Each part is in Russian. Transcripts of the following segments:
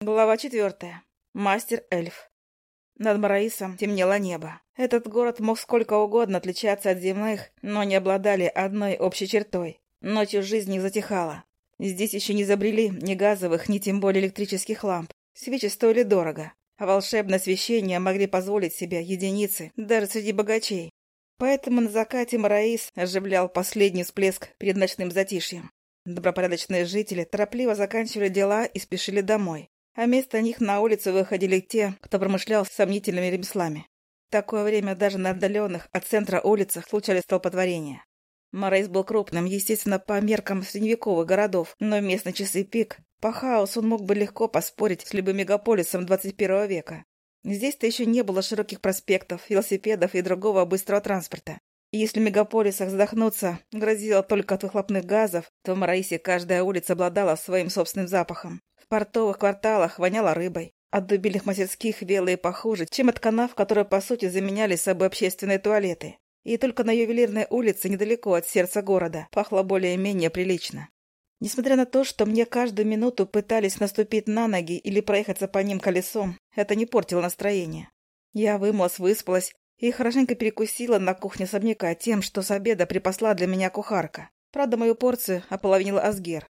Глава четвертая. Мастер-эльф. Над Мараисом темнело небо. Этот город мог сколько угодно отличаться от земных, но не обладали одной общей чертой. Ночью жизнь не затихала. Здесь еще не забрели ни газовых, ни тем более электрических ламп. Свечи стоили дорого, а волшебное освещение могли позволить себе единицы, даже среди богачей. Поэтому на закате Мараис оживлял последний всплеск перед ночным затишьем. Добропорядочные жители торопливо заканчивали дела и спешили домой а вместо них на улицу выходили те, кто промышлял сомнительными ремеслами. В такое время даже на отдаленных от центра улицах случались столпотворения. Морейс был крупным, естественно, по меркам средневековых городов, но в часы пик, по хаосу он мог бы легко поспорить с любым мегаполисом 21 века. Здесь-то еще не было широких проспектов, велосипедов и другого быстрого транспорта. И если в мегаполисах задохнуться грозило только от выхлопных газов, то в Мараисе каждая улица обладала своим собственным запахом портовых кварталах воняло рыбой. От дубильных мастерских вело и похуже, чем от канав, которые, по сути, заменяли собой общественные туалеты. И только на ювелирной улице, недалеко от сердца города, пахло более-менее прилично. Несмотря на то, что мне каждую минуту пытались наступить на ноги или проехаться по ним колесом, это не портило настроение. Я вымылась, выспалась и хорошенько перекусила на кухне особняка тем, что с обеда припасла для меня кухарка. Правда, мою порцию ополовинил Асгер,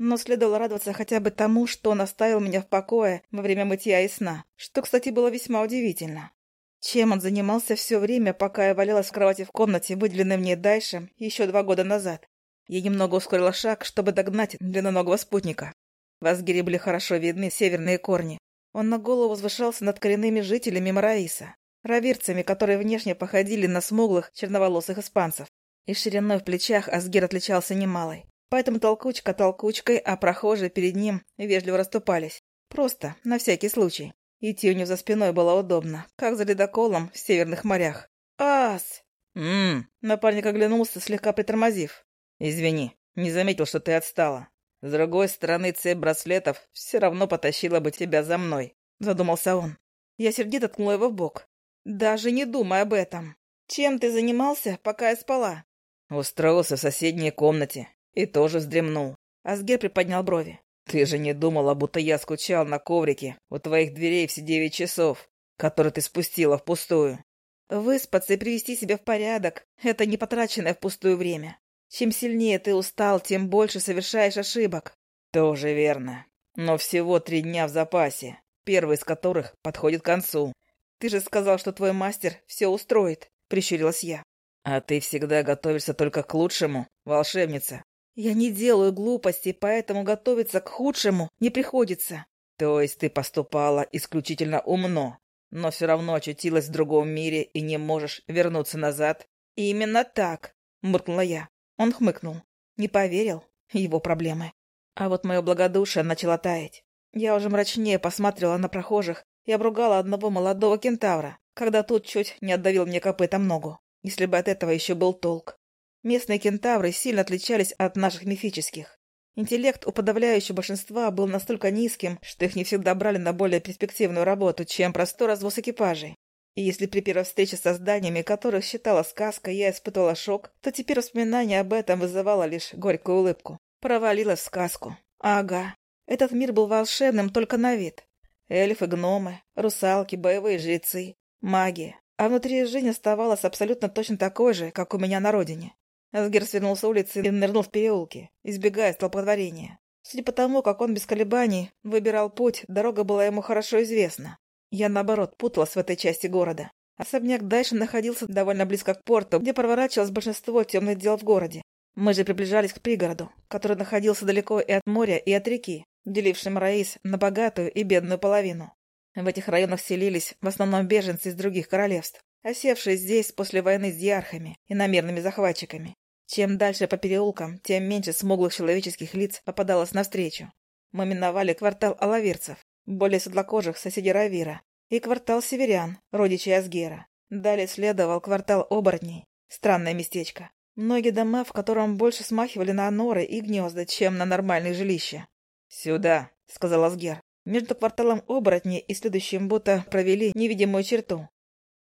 но следовало радоваться хотя бы тому, что он оставил меня в покое во время мытья и сна, что, кстати, было весьма удивительно. Чем он занимался все время, пока я валялась в кровати в комнате, выделенной мне дальше, еще два года назад? Я немного ускорила шаг, чтобы догнать длинноногого спутника. В Асгире были хорошо видны северные корни. Он на голову возвышался над коренными жителями Мараиса, равирцами, которые внешне походили на смуглых черноволосых испанцев. И шириной в плечах Асгир отличался немалой. Поэтому толкучка толкучкой, а прохожие перед ним вежливо расступались. Просто, на всякий случай. Идти у него за спиной было удобно, как за ледоколом в северных морях. «Ас!» «Ммм!» Напарник оглянулся, слегка притормозив. «Извини, не заметил, что ты отстала. С другой стороны, цепь браслетов все равно потащила бы тебя за мной», — задумался он. Я сердито ткнула его в бок. «Даже не думай об этом. Чем ты занимался, пока я спала?» «Устроился в соседней комнате. И тоже вздремнул. Асгер приподнял брови. «Ты же не думала, будто я скучал на коврике у твоих дверей все девять часов, которые ты спустила впустую?» «Выспаться и привести себя в порядок — это не потраченное впустую время. Чем сильнее ты устал, тем больше совершаешь ошибок». «Тоже верно. Но всего три дня в запасе, первый из которых подходит к концу. Ты же сказал, что твой мастер все устроит», — прищурилась я. «А ты всегда готовишься только к лучшему, волшебница», я не делаю глупостей, поэтому готовиться к худшему не приходится. То есть ты поступала исключительно умно, но все равно очутилась в другом мире и не можешь вернуться назад? Именно так, муркнула я. Он хмыкнул. Не поверил. Его проблемы. А вот мое благодушие начало таять. Я уже мрачнее посматривала на прохожих и обругала одного молодого кентавра, когда тут чуть не отдавил мне копытом ногу. Если бы от этого еще был толк. Местные кентавры сильно отличались от наших мифических. Интеллект у подавляющего большинства был настолько низким, что их не всегда брали на более перспективную работу, чем простой развоз экипажей. И если при первой встрече с созданиями, которых считала сказкой, я испытывала шок, то теперь воспоминание об этом вызывало лишь горькую улыбку. Провалилась в сказку. Ага. Этот мир был волшебным только на вид. Эльфы, гномы, русалки, боевые жрецы, магия. А внутри жизнь оставалась абсолютно точно такой же, как у меня на родине. Асгер свернул с улицы и нырнул в переулки, избегая столпотворения. Судя по тому, как он без колебаний выбирал путь, дорога была ему хорошо известна. Я, наоборот, путалась в этой части города. Особняк дальше находился довольно близко к порту, где проворачивалось большинство темных дел в городе. Мы же приближались к пригороду, который находился далеко и от моря, и от реки, делившим Раис на богатую и бедную половину. В этих районах селились в основном беженцы из других королевств, осевшие здесь после войны с диархами и намерными захватчиками. Чем дальше по переулкам, тем меньше смуглых человеческих лиц попадалось навстречу. Мы миновали квартал алаверцев, более светлокожих соседей Равира, и квартал северян, родичей Асгера. Далее следовал квартал оборотней. Странное местечко. Многие дома, в котором больше смахивали на норы и гнезда, чем на нормальные жилища. «Сюда», — сказал Асгер. Между кварталом оборотней и следующим будто провели невидимую черту.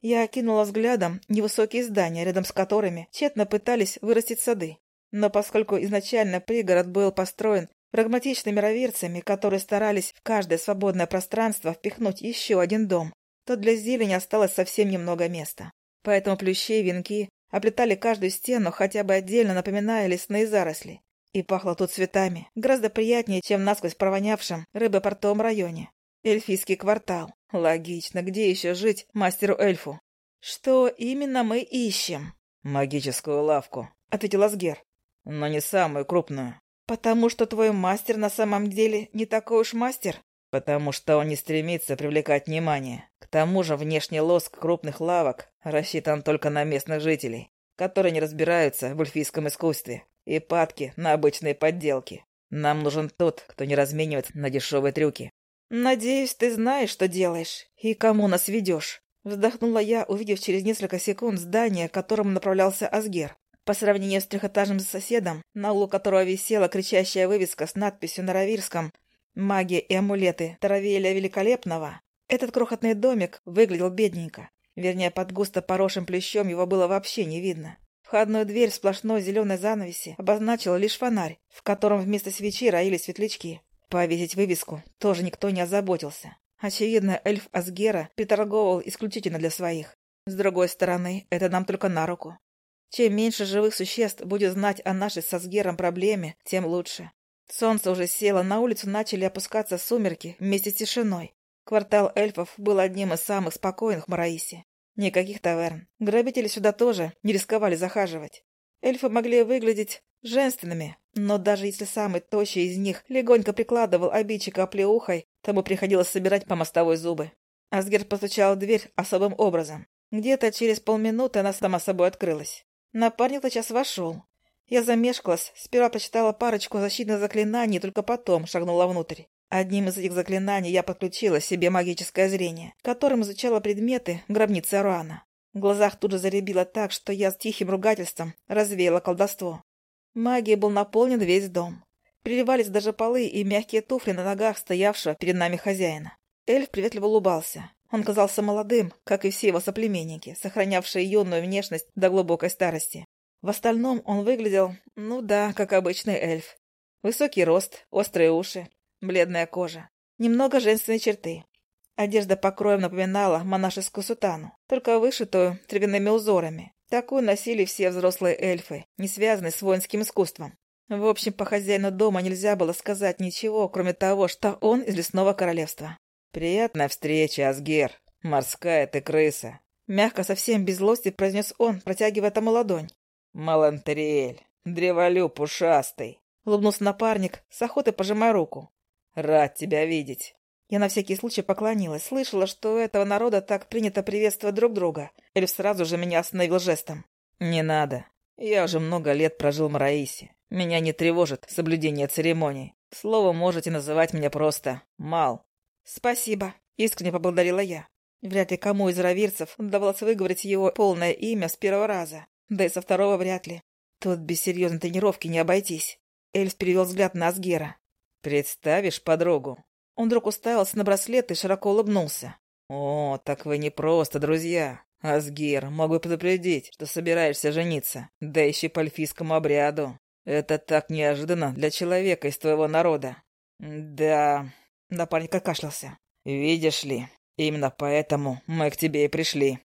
Я окинула взглядом невысокие здания, рядом с которыми тщетно пытались вырастить сады. Но поскольку изначально пригород был построен Прагматичными мироверцами, которые старались в каждое свободное пространство впихнуть еще один дом, то для зелени осталось совсем немного места. Поэтому плющи и венки оплетали каждую стену, хотя бы отдельно напоминая лесные заросли. И пахло тут цветами, гораздо приятнее, чем насквозь провонявшем рыбопортовом районе. Эльфийский квартал. Логично, где еще жить мастеру-эльфу? Что именно мы ищем? Магическую лавку, — ответил Асгер. Но не самую крупную. Потому что твой мастер на самом деле не такой уж мастер? Потому что он не стремится привлекать внимание. К тому же внешний лоск крупных лавок рассчитан только на местных жителей, которые не разбираются в эльфийском искусстве и падки на обычные подделки. Нам нужен тот, кто не разменивает на дешевые трюки. «Надеюсь, ты знаешь, что делаешь и кому нас ведешь», — вздохнула я, увидев через несколько секунд здание, к которому направлялся Асгер. По сравнению с трехэтажным соседом, на углу которого висела кричащая вывеска с надписью на равирском «Магия и амулеты Таравеля Великолепного», этот крохотный домик выглядел бедненько. Вернее, под густо поросшим плющом его было вообще не видно. Входную дверь в сплошной зеленой занавеси обозначила лишь фонарь, в котором вместо свечи роились светлячки. Повесить вывеску тоже никто не озаботился. Очевидно, эльф Асгера приторговывал исключительно для своих. С другой стороны, это нам только на руку. Чем меньше живых существ будет знать о нашей с Асгером проблеме, тем лучше. Солнце уже село, на улицу начали опускаться сумерки вместе с тишиной. Квартал эльфов был одним из самых спокойных в Мараисе. Никаких таверн. Грабители сюда тоже не рисковали захаживать. Эльфы могли выглядеть женственными, но даже если самый тощий из них легонько прикладывал обидчика оплеухой, тому приходилось собирать по мостовой зубы. Асгер постучал в дверь особым образом. Где-то через полминуты она сама собой открылась. Напарник сейчас вошел. Я замешкалась, сперва прочитала парочку защитных заклинаний, только потом шагнула внутрь. Одним из этих заклинаний я подключила себе магическое зрение, которым изучала предметы гробницы Аруана. В глазах тут же заребило так, что я с тихим ругательством развеяла колдовство. Магией был наполнен весь дом. Переливались даже полы и мягкие туфли на ногах стоявшего перед нами хозяина. Эльф приветливо улыбался. Он казался молодым, как и все его соплеменники, сохранявшие юную внешность до глубокой старости. В остальном он выглядел, ну да, как обычный эльф. Высокий рост, острые уши, Бледная кожа. Немного женственные черты. Одежда покроем напоминала монашескую сутану, только вышитую травяными узорами. Такую носили все взрослые эльфы, не связанные с воинским искусством. В общем, по хозяину дома нельзя было сказать ничего, кроме того, что он из лесного королевства. «Приятная встреча, Асгер. Морская ты крыса». Мягко, совсем без злости произнес он, протягивая тому ладонь. «Малантериэль, древолюб ушастый», — улыбнулся напарник, с охотой пожимая руку. Рад тебя видеть. Я на всякий случай поклонилась. Слышала, что у этого народа так принято приветствовать друг друга. Эльф сразу же меня остановил жестом. Не надо. Я уже много лет прожил в Мараисе. Меня не тревожит соблюдение церемоний. Слово можете называть меня просто Мал. Спасибо. Искренне поблагодарила я. Вряд ли кому из равирцев удавалось выговорить его полное имя с первого раза. Да и со второго вряд ли. Тут без серьезной тренировки не обойтись. Эльф перевел взгляд на Асгера. «Представишь подругу?» Он вдруг уставился на браслет и широко улыбнулся. «О, так вы не просто друзья. Асгир, могу предупредить, что собираешься жениться, да еще по эльфийскому обряду. Это так неожиданно для человека из твоего народа». «Да...» — напарник откашлялся. «Видишь ли, именно поэтому мы к тебе и пришли».